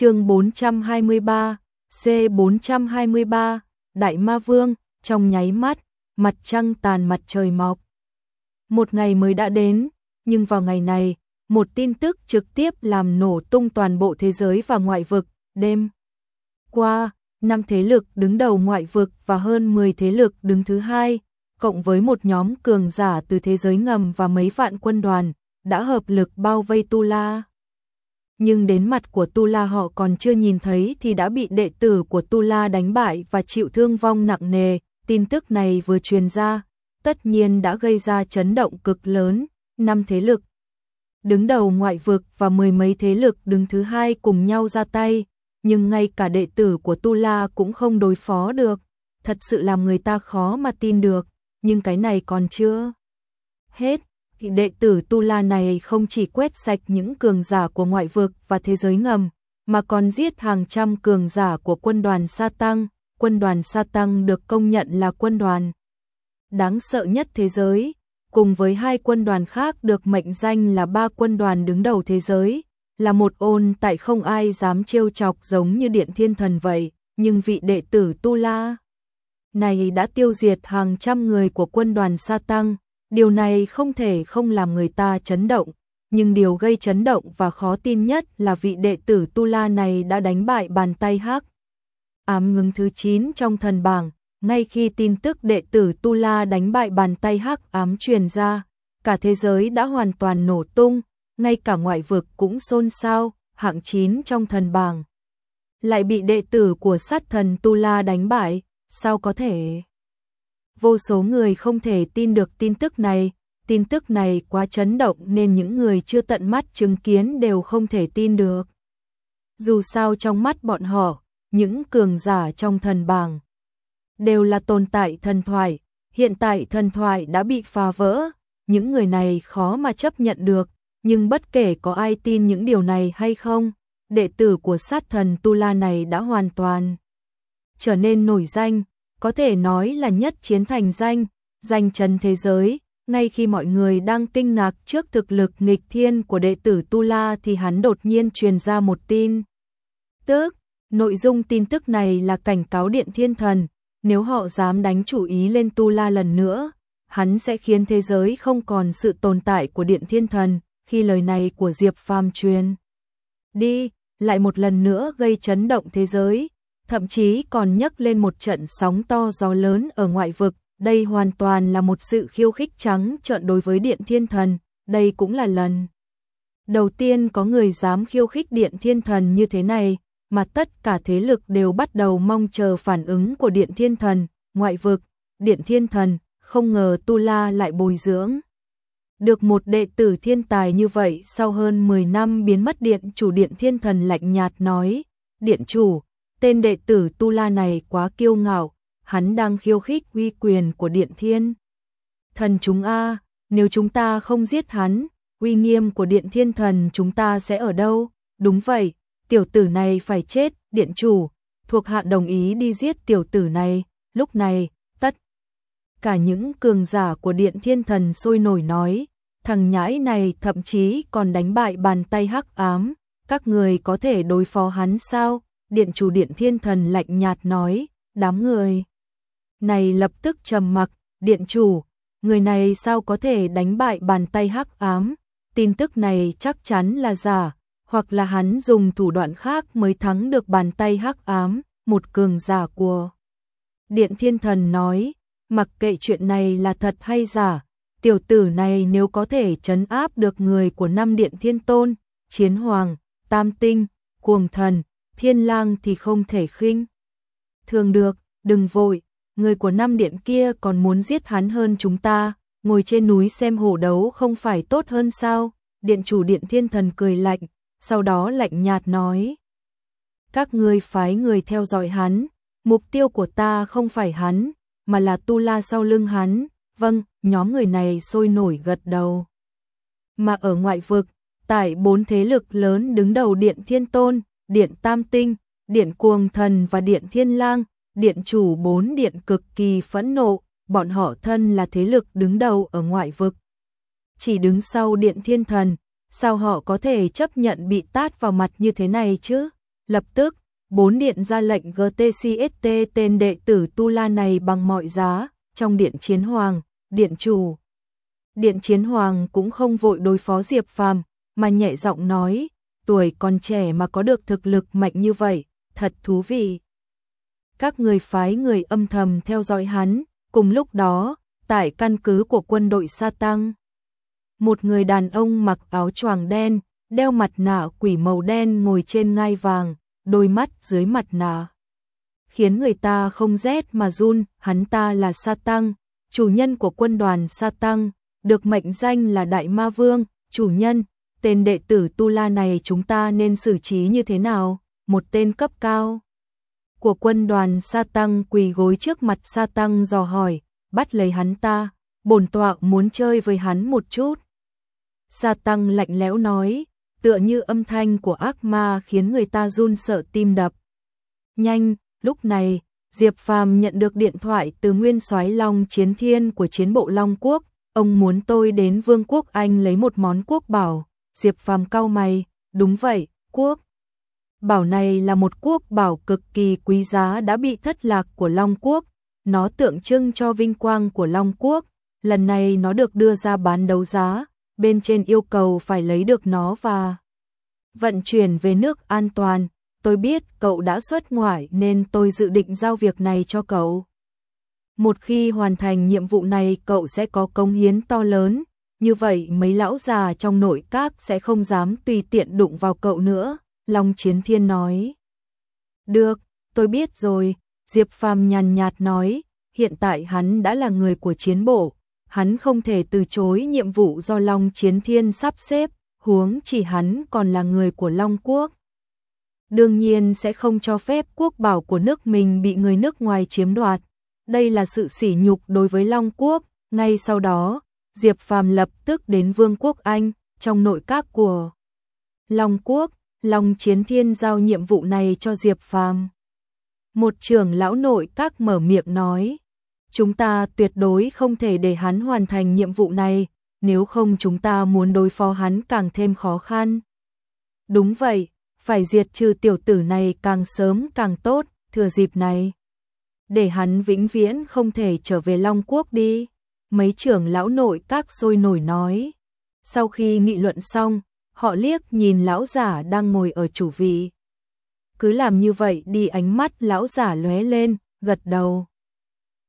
chương 423, C423, Đại Ma Vương, trong nháy mắt, mặt trăng tàn mặt trời mọc. Một ngày mới đã đến, nhưng vào ngày này, một tin tức trực tiếp làm nổ tung toàn bộ thế giới và ngoại vực, đêm. Qua, năm thế lực đứng đầu ngoại vực và hơn 10 thế lực đứng thứ hai, cộng với một nhóm cường giả từ thế giới ngầm và mấy vạn quân đoàn, đã hợp lực bao vây Tu La. Nhưng đến mặt của Tu La họ còn chưa nhìn thấy thì đã bị đệ tử của Tu La đánh bại và chịu thương vong nặng nề, tin tức này vừa truyền ra, tất nhiên đã gây ra chấn động cực lớn, năm thế lực. Đứng đầu ngoại vực và mười mấy thế lực đứng thứ hai cùng nhau ra tay, nhưng ngay cả đệ tử của Tu La cũng không đối phó được, thật sự làm người ta khó mà tin được, nhưng cái này còn chưa hết. Thì đệ tử Tu La này không chỉ quét sạch những cường giả của ngoại vực và thế giới ngầm, mà còn giết hàng trăm cường giả của quân đoàn Sa Tăng, quân đoàn Sa Tăng được công nhận là quân đoàn đáng sợ nhất thế giới, cùng với hai quân đoàn khác được mệnh danh là ba quân đoàn đứng đầu thế giới, là một ôn tại không ai dám trêu chọc giống như Điện Thiên Thần vậy, nhưng vị đệ tử Tu La này đã tiêu diệt hàng trăm người của quân đoàn Sa Tăng, điều này không thể không làm người ta chấn động, nhưng điều gây chấn động và khó tin nhất là vị đệ tử Tu La này đã đánh bại bàn tay hắc. Ám ngưng thứ 9 trong thần bảng, ngay khi tin tức đệ tử Tu La đánh bại bàn tay hắc ám truyền ra, cả thế giới đã hoàn toàn nổ tung, ngay cả ngoại vực cũng xôn xao, hạng 9 trong thần bảng. Lại bị đệ tử của sát thần Tu La đánh bại, sao có thể? Vô số người không thể tin được tin tức này, tin tức này quá chấn động nên những người chưa tận mắt chứng kiến đều không thể tin được. Dù sao trong mắt bọn họ, những cường giả trong thần bảng đều là tồn tại thần thoại, hiện tại thần thoại đã bị phá vỡ, những người này khó mà chấp nhận được, nhưng bất kể có ai tin những điều này hay không, đệ tử của sát thần Tu La này đã hoàn toàn trở nên nổi danh, có thể nói là nhất chiến thành danh, danh chấn thế giới, ngay khi mọi người đang kinh ngạc trước thực lực nghịch thiên của đệ tử Tu La thì hắn đột nhiên truyền ra một tin. Tức, nội dung tin tức này là cảnh cáo điện thiên thần, nếu họ dám đánh chủ ý lên Tu La lần nữa, hắn sẽ khiến thế giới không còn sự tồn tại của điện thiên thần, khi lời này của Diệp Phàm truyền. Đi, lại một lần nữa gây chấn động thế giới, thậm chí còn nhấc lên một trận sóng to gió lớn ở ngoại vực, đây hoàn toàn là một sự khiêu khích trắng trợn đối với Điện Thiên Thần, đây cũng là lần đầu tiên có người dám khiêu khích Điện Thiên Thần như thế này, mà tất cả thế lực đều bắt đầu mong chờ phản ứng của Điện Thiên Thần, ngoại vực, Điện Thiên Thần, không ngờ Tu La lại bồi dưỡng. Được một đệ tử thiên tài như vậy. Sau hơn 10 năm biến mất điện chủ Điện Thiên Thần lạnh nhạt nói, Điện chủ, tên đệ tử Tu La này quá kiêu ngạo, hắn đang khiêu khích uy quyền của Điện Thiên. Thần chúng A, nếu chúng ta không giết hắn, uy nghiêm của Điện Thiên Thần chúng ta sẽ ở đâu? Đúng vậy, tiểu tử này phải chết, Điện chủ, thuộc hạ đồng ý đi giết tiểu tử này, lúc này, tất. Cả những cường giả của Điện Thiên Thần sôi nổi nói, thằng nhãi này thậm chí còn đánh bại bàn tay hắc ám, các người có thể đối phó hắn sao? Điện chủ Điện Thiên Thần lạnh nhạt nói, đám người này lập tức trầm mặc, điện chủ, người này sao có thể đánh bại bàn tay hắc ám, tin tức này chắc chắn là giả, hoặc là hắn dùng thủ đoạn khác mới thắng được bàn tay hắc ám, một cường giả của. Điện Thiên Thần nói, mặc kệ chuyện này là thật hay giả, tiểu tử này nếu có thể chấn áp được người của năm Điện Thiên Tôn, Chiến Hoàng, Tam Tinh, Cuồng Thần, Thiên Lang thì không thể khinh. Thường được, đừng vội, người của năm điện kia còn muốn giết hắn hơn chúng ta, ngồi trên núi xem hổ đấu không phải tốt hơn sao? Điện chủ điện thiên thần cười lạnh, sau đó lạnh nhạt nói. Các ngươi phái người theo dõi hắn, mục tiêu của ta không phải hắn, mà là tu la sau lưng hắn, vâng, nhóm người này sôi nổi gật đầu. Mà ở ngoại vực, tại bốn thế lực lớn đứng đầu điện thiên tôn, điện tam tinh, điện cuồng thần và điện thiên lang, điện chủ bốn điện cực kỳ phẫn nộ, bọn họ thân là thế lực đứng đầu ở ngoại vực. Chỉ đứng sau điện thiên thần, sao họ có thể chấp nhận bị tát vào mặt như thế này chứ? Lập tức, bốn điện ra lệnh GTCST tên đệ tử Tu La này bằng mọi giá, trong điện chiến hoàng, điện chủ. Điện chiến hoàng cũng không vội đối phó Diệp Phàm, mà nhẹ giọng nói, tuổi còn trẻ mà có được thực lực mạnh như vậy, thật thú vị. Các người phái người âm thầm theo dõi hắn, cùng lúc đó, tại căn cứ của quân đội Sa Tăng. Một người đàn ông mặc áo choàng đen, đeo mặt nạ quỷ màu đen ngồi trên ngai vàng, đôi mắt dưới mặt nạ. Khiến người ta không rét mà run, hắn ta là Sa Tăng, chủ nhân của quân đoàn Sa Tăng, được mệnh danh là Đại Ma Vương, chủ nhân, tên đệ tử Tu La này chúng ta nên xử trí như thế nào? Một tên cấp cao của quân đoàn Sa Tăng quỳ gối trước mặt Sa Tăng dò hỏi, bắt lấy hắn ta, bổn tọa muốn chơi với hắn một chút. Sa Tăng lạnh lẽo nói, tựa như âm thanh của ác ma khiến người ta run sợ tim đập. Nhanh, lúc này, Diệp Phàm nhận được điện thoại từ Nguyên Soái Long Chiến Thiên của chiến bộ Long Quốc, ông muốn tôi đến Vương quốc Anh lấy một món quốc bảo. Diệp Phàm cau mày, đúng vậy, quốc bảo này là một quốc bảo cực kỳ quý giá đã bị thất lạc của Long Quốc, nó tượng trưng cho vinh quang của Long Quốc, lần này nó được đưa ra bán đấu giá, bên trên yêu cầu phải lấy được nó và vận chuyển về nước an toàn. Tôi biết cậu đã xuất ngoại nên tôi dự định giao việc này cho cậu. Một khi hoàn thành nhiệm vụ này cậu sẽ có công hiến to lớn, như vậy mấy lão già trong nội các sẽ không dám tùy tiện đụng vào cậu nữa, Long Chiến Thiên nói. Được, tôi biết rồi, Diệp Phàm nhàn nhạt nói, hiện tại hắn đã là người của chiến bộ, hắn không thể từ chối nhiệm vụ do Long Chiến Thiên sắp xếp, huống chỉ hắn còn là người của Long Quốc. Đương nhiên sẽ không cho phép quốc bảo của nước mình bị người nước ngoài chiếm đoạt. Đây là sự sỉ nhục đối với Long Quốc. Ngay sau đó, Diệp Phàm lập tức đến Vương quốc Anh, trong nội các của Long Quốc, Long Chiến Thiên giao nhiệm vụ này cho Diệp Phàm. Một trưởng lão nội các mở miệng nói, chúng ta tuyệt đối không thể để hắn hoàn thành nhiệm vụ này, nếu không chúng ta muốn đối phó hắn càng thêm khó khăn. Đúng vậy, phải diệt trừ tiểu tử này càng sớm càng tốt, thừa dịp này. Để hắn vĩnh viễn không thể trở về Long Quốc đi. Mấy trưởng lão nội các sôi nổi nói. Sau khi nghị luận xong, họ liếc nhìn lão giả đang ngồi ở chủ vị. Cứ làm như vậy đi ánh mắt lão giả lóe lên, gật đầu.